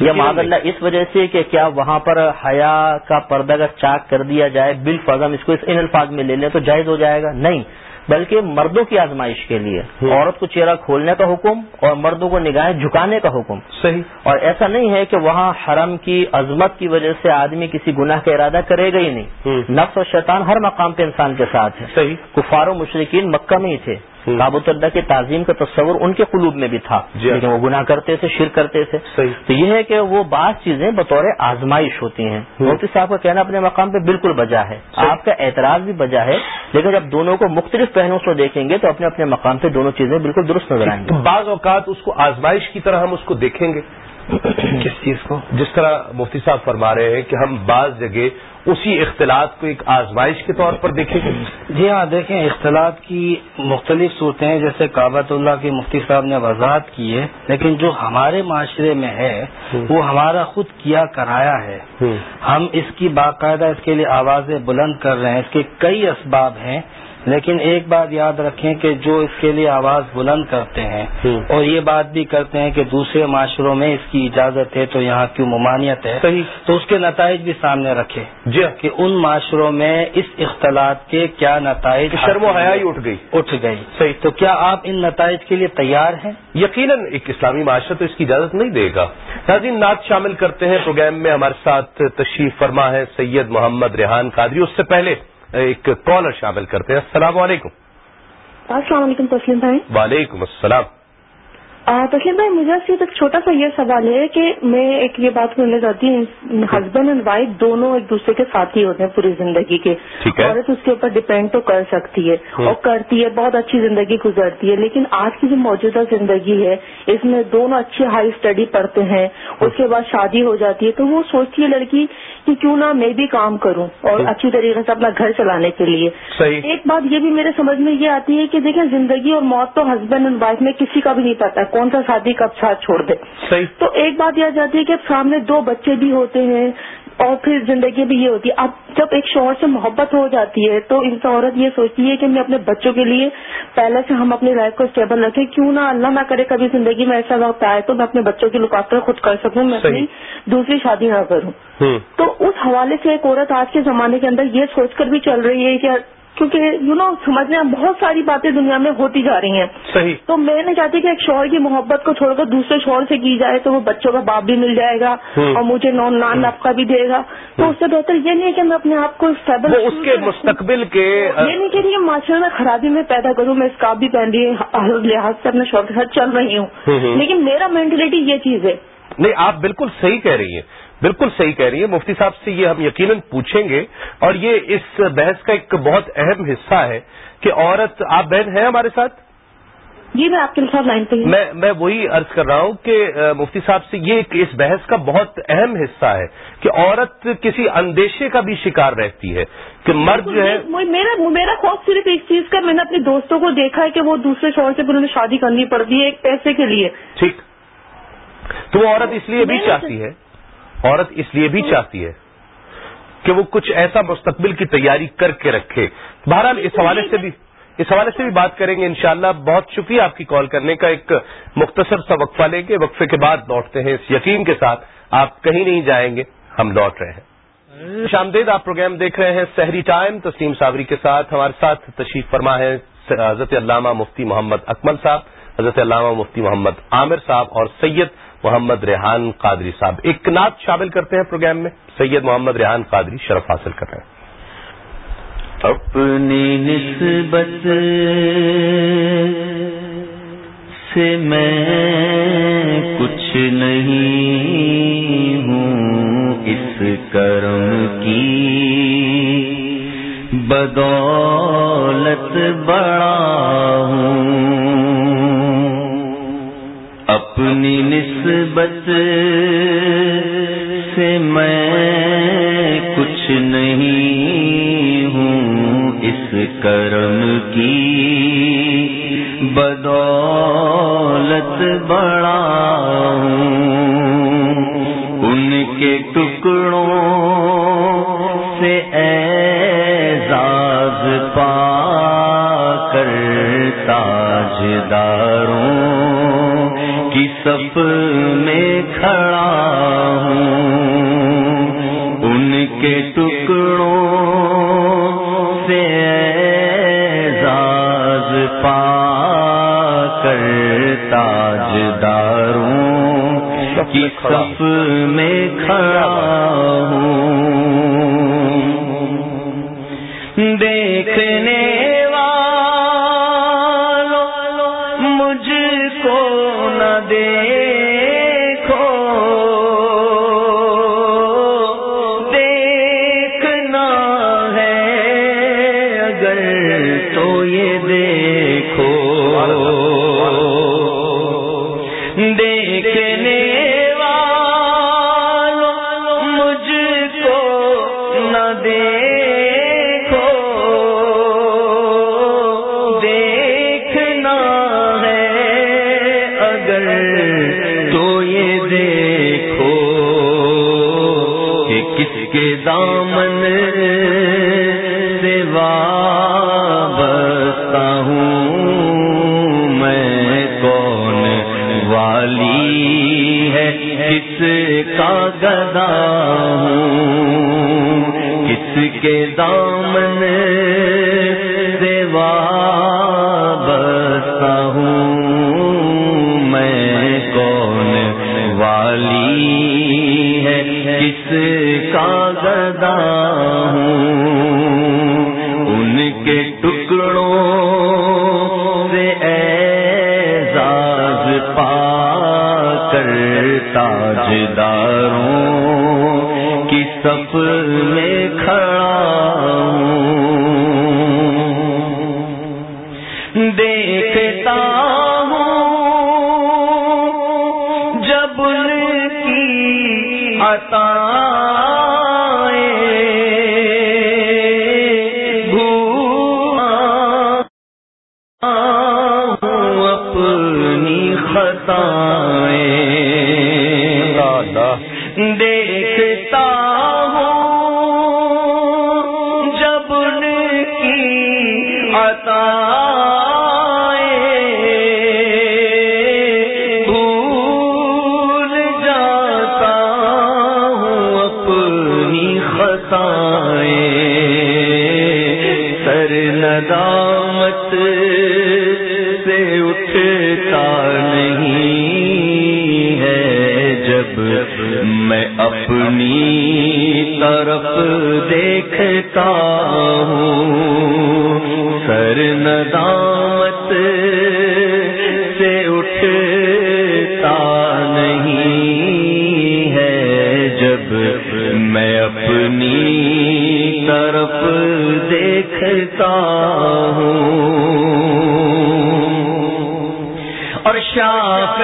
یا معذ اللہ اس وجہ سے کہ کیا وہاں پر حیا کا پردہ کا چاک کر دیا جائے بل فضم اس کو ان الفاظ میں لے لیں تو جائز ہو جائے گا؟ نہیں۔ بلکہ مردوں کی آزمائش کے لیے۔ عورت کو چہرہ کھولنے کا حکم اور مردوں کو نگاہیں جھکانے کا حکم۔ صحیح۔ اور ایسا نہیں ہے کہ وہاں حرم کی عظمت کی وجہ سے آدمی کسی گناہ کا ارادہ کرے گا ہی نہیں۔ نفس اور شیطان ہر مقام پہ انسان کے ساتھ ہے صحیح۔ کفار و مشرقین مکہ میں ہی تھے۔ کابت اللہ کی تعظیم کا تصور ان کے قلوب میں بھی تھا جی لیکن وہ گناہ کرتے تھے شر کرتے تھے۔ تو یہ ہے کہ وہ بعض چیزیں بطور آزمائش ہوتی ہیں۔ مفتی صاحب کا کہنا اپنے مقام پہ بالکل بجا ہے۔ آپ کا اعتراض بھی بجا ہے لیکن جب دونوں کو مختلف پہلوؤں سے دیکھیں گے تو اپنے اپنے مقام پہ دونوں چیزیں بالکل درست نظر آئیں گی۔ بعض اوقات اس کو آزمائش کی طرح ہم اس کو دیکھیں گے۔ کس چیز کو؟ جس طرح مفتی صاحب فرما رہے ہیں کہ ہم بعض جگہ اسی اختلاط کو ایک آزمائش کے طور پر دیکھیں گے۔ جی ہاں دیکھیں اختلاط کی مختلف صورتیں ہیں جیسے کابت اللہ کی مفتی صاحب نے وضاحت کی ہے لیکن جو ہمارے معاشرے میں ہے وہ ہمارا خود کیا کرایا ہے۔ ہم اس کی باقاعدہ اس کے لیے آوازیں بلند کر رہے ہیں اس کے کئی اسباب ہیں۔ لیکن ایک بات یاد رکھیں کہ جو اس کے لیے آواز بلند کرتے ہیں اور یہ بات بھی کرتے ہیں کہ دوسرے معاشروں میں اس کی اجازت ہے تو یہاں کیوں ممانعت ہے صحیح۔ تو اس کے نتائج بھی سامنے رکھے جی۔ کہ ان معاشروں میں اس اختلاط کے کیا نتائج شرم و حیا ہی اٹھ گئی۔ اٹھ گئی۔ صحیح۔ تو کیا آپ ان نتائج کے لیے تیار ہیں؟ یقیناً ایک اسلامی معاشرہ تو اس کی اجازت نہیں دے گا۔ ناظرین نعت شامل کرتے ہیں۔ پروگرام میں ہمارے ساتھ تشریف فرما ہے سید محمد ریحان قادری۔ اس سے پہلے ایک کالر شامل کرتے ہیں۔ السلام علیکم۔ السلام علیکم تسلیم بھائی۔ وعلیکم السلام۔ تسلیم بھائی مجھے صرف ایک چھوٹا سا یہ سوال ہے کہ میں ایک یہ بات کرنا چاہتی ہوں ہسبینڈ اینڈ وائف دونوں ایک دوسرے کے ساتھی ہوتے ہیں پوری زندگی کے۔ عورت اس کے اوپر ڈپینڈ تو کر سکتی ہے اور کرتی ہے بہت اچھی زندگی گزرتی ہے لیکن آج کی جو موجودہ زندگی ہے اس میں دونوں اچھی ہائی اسٹڈی پڑھتے ہیں اس کے بعد شادی ہو جاتی ہے تو وہ سوچتی ہے لڑکی کہ کیوں نہ میں بھی کام کروں اور اچھی طریقے سے اپنا گھر چلانے کے لیے۔ ایک بات یہ بھی میرے سمجھ میں یہ آتی ہے کہ دیکھیں زندگی اور موت تو ہسبینڈ اینڈ وائف میں کسی کا بھی نہیں پتا کون سا شادی کب ساتھ چھوڑ دے؟ تو ایک بات یہ جاتی ہے کہ سامنے دو بچے بھی ہوتے ہیں اور پھر زندگی بھی یہ ہوتی ہے۔ اب جب ایک شوہر سے محبت ہو جاتی ہے تو ان سے عورت یہ سوچتی ہے کہ میں اپنے بچوں کے لیے پہلے سے ہم اپنی لائف کو اسٹیبل رکھیں۔ کیوں نہ اللہ نہ کرے کبھی زندگی میں ایسا وقت آئے تو میں اپنے بچوں کی لکافتر خود کر سکوں میں اپنی دوسری شادی نہ کروں۔ تو اس حوالے سے ایک عورت آج کے زمانے کے اندر یہ سوچ کر بھی چل رہی ہے کہ کیونکہ یو نو سمجھنے بہت ساری باتیں دنیا میں ہوتی جا رہی ہیں۔ صحیح۔ تو میں نے چاہتی کہ ایک شوہر کی محبت کو چھوڑ کر دوسرے شوہر سے کی جائے تو وہ بچوں کا باپ بھی مل جائے گا اور مجھے نان نان نفقہ بھی دے گا۔ تو اس سے بہتر یہ نہیں ہے کہ میں اپنے آپ کو اس کے مستقبل کے یہ نہیں کہ یہ معاشرے میں خرابی میں پیدا کروں میں اس بھی پہن رہی ہوں لحاظ سے اپنے شوہر کے ساتھ چل رہی ہوں۔ لیکن میرا مینٹلٹی یہ چیز ہے۔ نہیں آپ بالکل صحیح کہہ رہی ہیں۔ بالکل صحیح کہہ رہی ہے مفتی صاحب سے یہ ہم یقیناً پوچھیں گے اور یہ اس بحث کا ایک بہت اہم حصہ ہے کہ عورت آپ بہن ہیں ہمارے ساتھ؟ جی میں آپ کے ساتھ لائن پہ میں میں وہی عرض کر رہا ہوں کہ مفتی صاحب سے یہ اس بحث کا بہت اہم حصہ ہے کہ عورت کسی اندیشے کا بھی شکار رہتی ہے کہ مرد جو ہے میرا میرا خوف صرف ایک چیز کا میں نے اپنے دوستوں کو دیکھا ہے کہ وہ دوسرے شوہر سے انہوں نے شادی کرنی پڑتی ہے ایک پیسے کے لیے۔ ٹھیک۔ تو وہ عورت اس لیے بھی چاہتی ہے؟ عورت اس لیے بھی چاہتی ہے کہ وہ کچھ ایسا مستقبل کی تیاری کر کے رکھے۔ بہرحال اس حوالے سے بھی اس حوالے سے بھی بات کریں گے انشاءاللہ۔ بہت شکریہ آپ کی کال کرنے کا۔ ایک مختصر سا وقفہ لیں گے۔ وقفے کے بعد لوٹتے ہیں۔ اس یقین کے ساتھ آپ کہیں نہیں جائیں گے۔ ہم لوٹ رہے ہیں۔ شامدید آپ پروگرام دیکھ رہے ہیں سحری ٹائم۔ تسلیم صابری کے ساتھ ہمارے ساتھ تشریف فرما ہے حضرت علامہ مفتی محمد اکمل صاحب، حضرت علامہ مفتی محمد عامر صاحب اور سید محمد ریحان قادری صاحب ایک نعت شامل کرتے ہیں پروگرام میں۔ سید محمد ریحان قادری شرف حاصل کر رہے ہیں۔ اپنی نسبت سے میں کچھ نہیں ہوں اس کرم کی۔ بدولت بڑا ہوں اپنی نسبت سے میں کچھ نہیں ہوں اس کرم کی۔ بدولت بڑا ہوں ان کے ٹکڑوں سے اعزاز پا کر تاجداروں صف میں کھڑا ہوں۔ ان کے ٹکڑوں سے اعزاز پا کر تاجداروں کی صف میں کھڑا ہوں۔ دیکھنے دیکھو۔ دیکھنا ہے اگر تو کس کے دامن کے دامن دیوا بستا ہوں۔ میں کون والی ہے؟ کس کا گدا ہوں؟ ان کے ٹکڑوں سے اعزاز پا کر تاجدار اپنی خطائیں۔ دے دیکھتا ہوں۔ سر ندامت سے اٹھتا نہیں ہے۔ جب میں اپنی طرف دیکھتا ہوں اور شاخ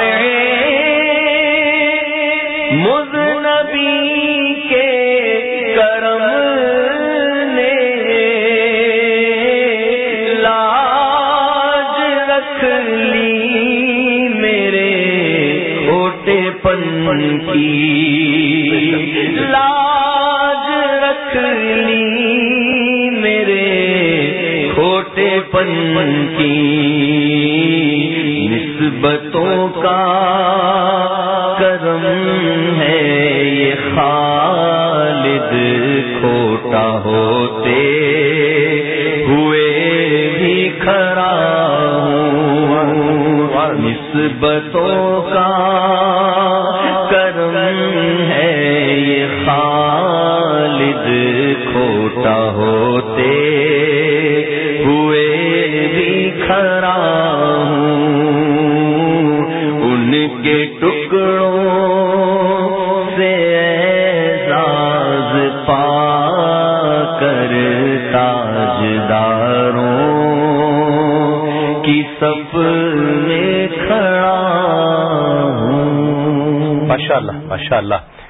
ان کی لاج رکھ لی میرے کھوٹے پن کی نسبتوں کا کرم ہے یہ خالد کھوٹا ہوتے ہوئے بھی کھڑا ہوں۔ نسبتوں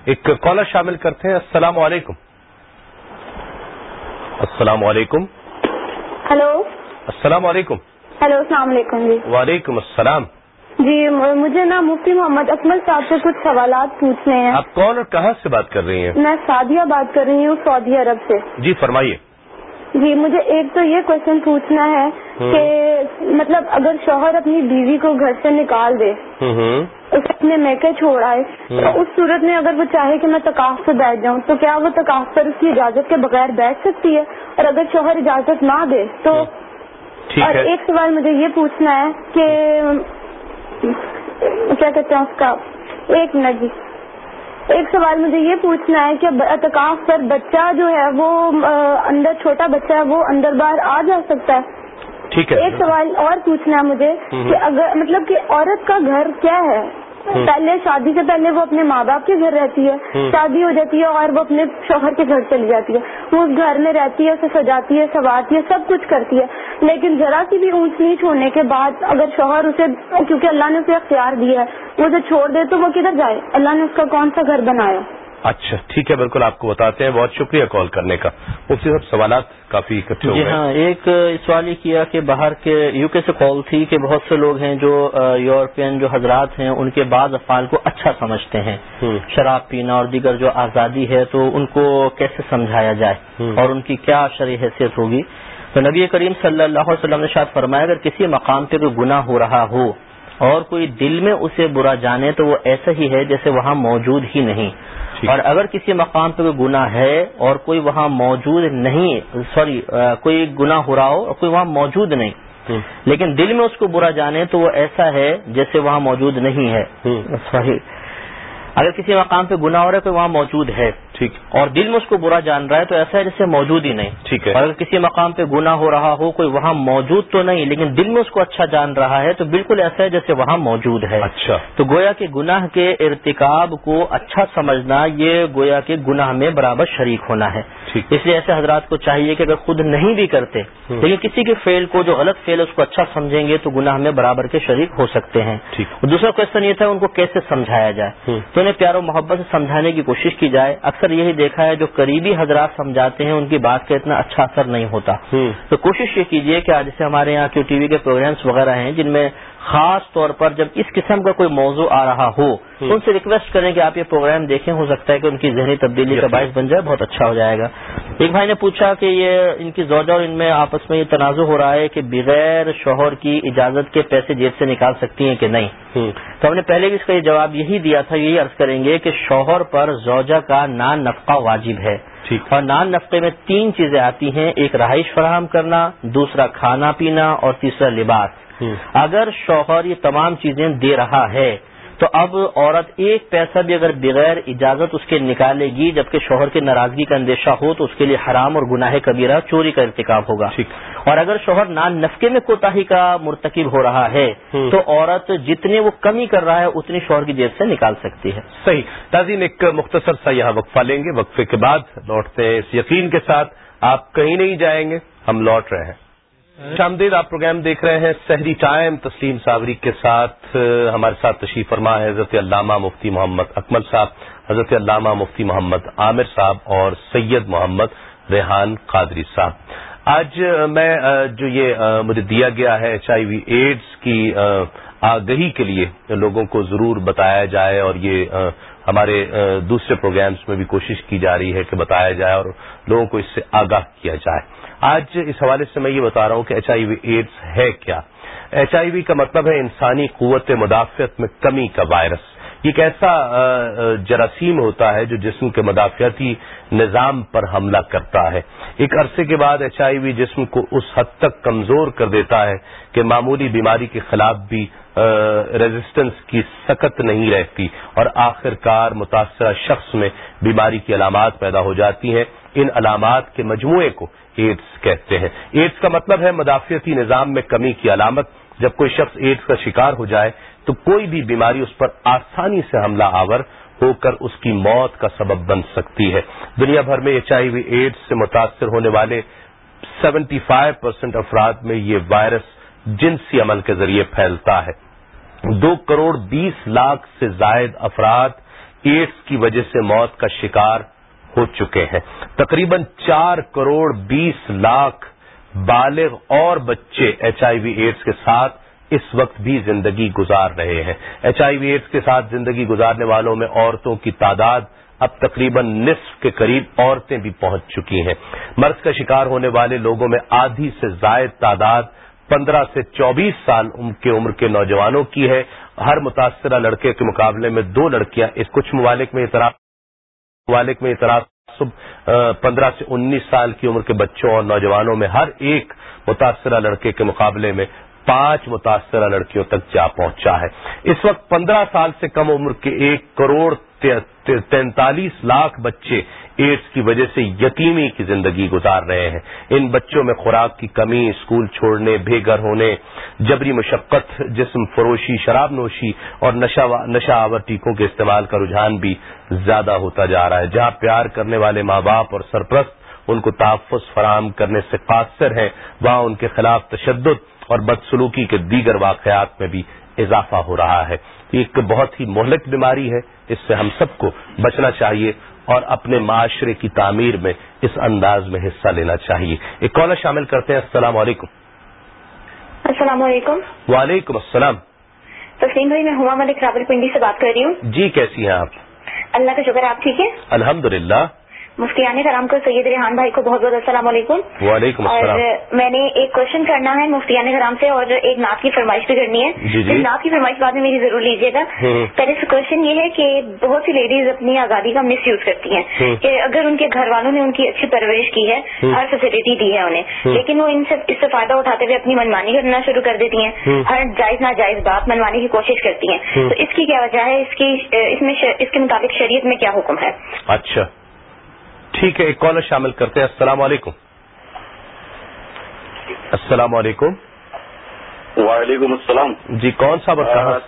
ایک کالر شامل کرتے ہیں۔ السلام علیکم۔ السلام علیکم۔ ہلو۔ السلام علیکم۔ ہلو السلام علیکم جی۔ وعلیکم السلام۔ جی مجھے نا مفتی محمد اکمل صاحب سے کچھ سوالات پوچھنے ہیں۔ آپ کون اور کہاں سے بات کر رہی ہیں؟ میں سعدیہ بات کر رہی ہوں سعودی عرب سے۔ جی فرمائیے۔ جی مجھے ایک تو یہ کوشچن پوچھنا ہے کہ مطلب اگر شوہر اپنی بیوی کو گھر سے نکال دے اپنے میکے چھوڑ آئے؟ تو اس صورت میں اگر وہ چاہے کہ میں تکاف سے بیٹھ جاؤں تو کیا وہ تکاف پر اس کی اجازت کے بغیر بیٹھ سکتی ہے؟ اور اگر شوہر اجازت نہ دے تو اور ایک سوال مجھے یہ پوچھنا ہے کہ کیا کہتے ہیں اس کا؟ ایک منٹ جی۔ ایک سوال مجھے یہ پوچھنا ہے کہ اتکاف پر بچہ جو ہے وہ اندر چھوٹا بچہ ہے وہ اندر باہر آ جا سکتا ہے؟ ٹھیک ہے۔ ایک سوال اور پوچھنا ہے مجھے کہ اگر مطلب کہ عورت کا گھر کیا ہے؟ پہلے شادی سے پہلے وہ اپنے ماں باپ کے گھر رہتی ہے شادی ہو جاتی ہے اور وہ اپنے شوہر کے گھر چلی جاتی ہے۔ وہ اس گھر میں رہتی ہے اسے سجاتی ہے سوارتی ہے سب کچھ کرتی ہے۔ لیکن ذرا سی بھی اونچ نیچ ہونے کے بعد اگر شوہر اسے کیونکہ اللہ نے اسے اختیار دیا ہے وہ اسے چھوڑ دے تو وہ کدھر جائے؟ اللہ نے اس کا کون سا گھر بنایا؟ اچھا ٹھیک ہے بالکل آپ کو بتاتے ہیں بہت شکریہ کال کرنے کا۔ مفتی صاحب سوالات کافی اکٹھے جی ہاں ایک سوال یہ کیا کہ باہر کے یو کے سے کال تھی کہ بہت سے لوگ ہیں جو یورپین جو حضرات ہیں ان کے بعض افعال کو اچھا سمجھتے ہیں۔ شراب پینا اور دیگر جو آزادی ہے تو ان کو کیسے سمجھایا جائے؟ اور ان کی کیا شرح حیثیت ہوگی؟ تو نبی کریم صلی اللہ علیہ وسلم نے شاید فرمایا اگر کسی مقام پہ کوئی گناہ ہو رہا ہو اور کوئی دل میں اسے برا جانے تو وہ ایسا ہی ہے جیسے وہاں موجود ہی نہیں۔ اور اگر کسی مقام پہ کوئی گناہ ہے اور کوئی وہاں موجود نہیں سوری کوئی گناہ ہو رہا ہو اور کوئی وہاں موجود نہیں لیکن دل میں اس کو برا جانے تو وہ ایسا ہے جیسے وہاں موجود نہیں ہے۔ صحیح۔ اگر کسی مقام پہ گناہ ہو رہا ہے تو وہاں موجود ہے۔ ٹھیک۔ اور دل میں اس کو برا جان رہا ہے تو ایسا ہے جیسے موجود ہی نہیں۔ ٹھیک ہے۔ اگر کسی مقام پہ گناہ ہو رہا ہو کوئی وہاں موجود تو نہیں لیکن دل میں اس کو اچھا جان رہا ہے تو بالکل ایسا ہے جیسے وہاں موجود ہے۔ اچھا۔ تو گویا کے گناہ کے ارتکاب کو اچھا سمجھنا یہ گویا کے گناہ میں برابر شریک ہونا ہے۔ اس لیے ایسے حضرات کو چاہیے کہ اگر خود نہیں بھی کرتے لیکن کسی کے فیل کو جو غلط فیل اس کو اچھا سمجھیں گے تو گناہ میں برابر کے شریک ہو سکتے ہیں۔ دوسرا کوشچن یہ تھا ان کو کیسے سمجھایا جائے؟ تو انہیں پیار و محبت سے سمجھانے کی کوشش کی جائے۔ اکثر یہی دیکھا ہے جو قریبی حضرات سمجھاتے ہیں ان کی بات کا اتنا اچھا اثر نہیں ہوتا۔ تو کوشش یہ کیجیے کہ آج سے ہمارے یہاں کی ٹی وی کے پروگرامس وغیرہ ہیں جن میں خاص طور پر جب اس قسم کا کوئی موضوع آ رہا ہو تو ان سے ریکویسٹ کریں کہ آپ یہ پروگرام دیکھیں ہو سکتا ہے کہ ان کی ذہنی تبدیلی کا باعث بن جائے بہت اچھا ہو جائے گا۔ ایک بھائی نے پوچھا کہ یہ ان کی زوجہ اور ان میں آپس میں یہ تنازع ہو رہا ہے کہ بغیر شوہر کی اجازت کے پیسے جیب سے نکال سکتی ہیں کہ نہیں؟ تو ہم نے پہلے بھی اس کا یہ جواب یہی دیا تھا یہی عرض کریں گے کہ شوہر پر زوجہ کا نان نفقہ واجب ہے۔ اور نان نفقے میں تین چیزیں آتی ہیں ایک رہائش فراہم کرنا دوسرا کھانا پینا اور تیسرا لباس۔ اگر شوہر یہ تمام چیزیں دے رہا ہے تو اب عورت ایک پیسہ بھی اگر بغیر اجازت اس کے نکالے گی جبکہ شوہر کی ناراضگی کا اندیشہ ہو تو اس کے لیے حرام اور گناہ کبیرہ چوری کا ارتکاب ہوگا۔ اور اگر شوہر نان نفقے میں کوتاہی کا مرتکب ہو رہا ہے تو عورت جتنے وہ کمی کر رہا ہے اتنی شوہر کی جیب سے نکال سکتی ہے۔ صحیح۔ تازین ایک مختصر سا یہاں وقفہ لیں گے۔ وقفے کے بعد لوٹتے ہیں اس یقین کے ساتھ۔ آپ کہیں نہیں جائیں گے ہم لوٹ رہے ہیں۔ شامدید، آپ پروگرام دیکھ رہے ہیں سحری ٹائم، تسلیم صابری کے ساتھ ہمارے ساتھ تشریف فرما ہے حضرت علامہ مفتی محمد اکمل صاحب، حضرت علامہ مفتی محمد عامر صاحب اور سید محمد ریحان قادری صاحب۔ آج میں جو یہ مجھے دیا گیا ہے ایچ آئی وی ایڈز کی آگہی کے لیے لوگوں کو ضرور بتایا جائے اور یہ ہمارے دوسرے پروگرامز میں بھی کوشش کی جا رہی ہے کہ بتایا جائے اور لوگوں کو اس سے آگاہ کیا جائے۔ آج اس حوالے سے میں یہ بتا رہا ہوں کہ ایچ آئی وی ایڈز ہے کیا؟ ایچ آئی وی کا مطلب ہے انسانی قوت مدافعت میں کمی کا وائرس۔ یہ ایک ایسا جراثیم ہوتا ہے جو جسم کے مدافعتی نظام پر حملہ کرتا ہے۔ ایک عرصے کے بعد ایچ آئی وی جسم کو اس حد تک کمزور کر دیتا ہے کہ معمولی بیماری کے خلاف بھی ریزسٹنس کی سخت نہیں رہتی اور آخر کار متاثرہ شخص میں بیماری کی علامات پیدا ہو جاتی ہیں۔ ان علامات کے مجموعے کو ایڈز کہتے ہیں۔ ایڈز کا مطلب ہے مدافعتی نظام میں کمی کی علامت۔ جب کوئی شخص ایڈز کا شکار ہو جائے تو کوئی بھی بیماری اس پر آسانی سے حملہ آور ہو کر اس کی موت کا سبب بن سکتی ہے۔ دنیا بھر میں ایچ آئی وی ایڈز سے متاثر ہونے والے سیونٹی فائیو پرسینٹ افراد میں یہ وائرس جنسی عمل کے ذریعے پھیلتا ہے۔ دو کروڑ بیس لاکھ سے زائد افراد ایڈز کی وجہ سے موت کا شکار ہو چکے ہیں۔ تقریباً چار کروڑ بیس لاکھ بالغ اور بچے ایچ آئی وی ایڈز کے ساتھ اس وقت بھی زندگی گزار رہے ہیں۔ ایچ آئی وی ایڈز کے ساتھ زندگی گزارنے والوں میں عورتوں کی تعداد اب تقریباً نصف کے قریب عورتیں بھی پہنچ چکی ہیں۔ مرض کا شکار ہونے والے لوگوں میں آدھی سے زائد تعداد پندرہ سے چوبیس سال کی عمر کے نوجوانوں کی ہے۔ ہر متاثرہ لڑکے کے مقابلے میں دو لڑکیاں، اس کچھ ممالک میں اعتراض ممالک میں اعتراض پندرہ سے انیس سال کی عمر کے بچوں اور نوجوانوں میں ہر ایک متاثرہ لڑکے کے مقابلے میں پانچ متاثرہ لڑکیوں تک جا پہنچا ہے۔ اس وقت پندرہ سال سے کم عمر کے ایک کروڑ تینتالیس لاکھ بچے ایڈز کی وجہ سے یتیمی کی زندگی گزار رہے ہیں۔ ان بچوں میں خوراک کی کمی، اسکول چھوڑنے بے گھر ہونے، جبری مشقت، جسم فروشی، شراب نوشی اور نشہ آور ٹیکوں کے استعمال کا رجحان بھی زیادہ ہوتا جا رہا ہے۔ جہاں پیار کرنے والے ماں باپ اور سرپرست ان کو تحفظ فراہم کرنے سے قاصر ہیں، وہاں ان کے خلاف تشدد اور بدسلوکی کے دیگر واقعات میں بھی اضافہ ہو رہا ہے۔ یہ ایک بہت ہی مہلک بیماری ہے اس سے ہم سب کو بچنا چاہیے اور اپنے معاشرے کی تعمیر میں اس انداز میں حصہ لینا چاہیے۔ ایک کالر شامل کرتے ہیں۔ السلام علیکم۔ السلام علیکم۔ وعلیکم السلام۔ تسلیم بھائی میں ہما ملک راول پنڈی سے بات کر رہی ہوں۔ جی کیسی ہیں آپ؟ اللہ کا شکر آپ ٹھیک ہے الحمد للہ مفتیان کرام کو سید ریحان بھائی کو بہت بہت السلام علیکم. وعلیکم السلام. اور میں نے ایک کوشچن کرنا ہے مفتیان کرام سے اور ایک نعت کی فرمائش بھی کرنی ہے. جی جی. نعت کی فرمائش بعد میں میری ضرور لیجیے گا. پہلے سے کوشچن یہ ہے کہ بہت سی لیڈیز اپنی آزادی کا مس یوز کرتی ہیں. کہ اگر ان کے گھر والوں نے ان کی اچھی پرورش کی ہے ہر فیسلٹی دی ہے انہیں. لیکن وہ ان سے اس سے فائدہ اٹھاتے ہوئے اپنی منمانی کرنا شروع کر دیتی ہیں. ہر جائز ناجائز بات منوانے کی کوشش کرتی ہیں. تو اس کی کیا وجہ ہے؟ اس کی اس میں اس کے مطابق شریعت میں کیا حکم ہے؟ اچھا. ٹھیک ہے ایک کالر شامل کرتے ہیں۔ السلام علیکم۔ السلام علیکم۔ وعلیکم السلام۔ جی کون کہاں؟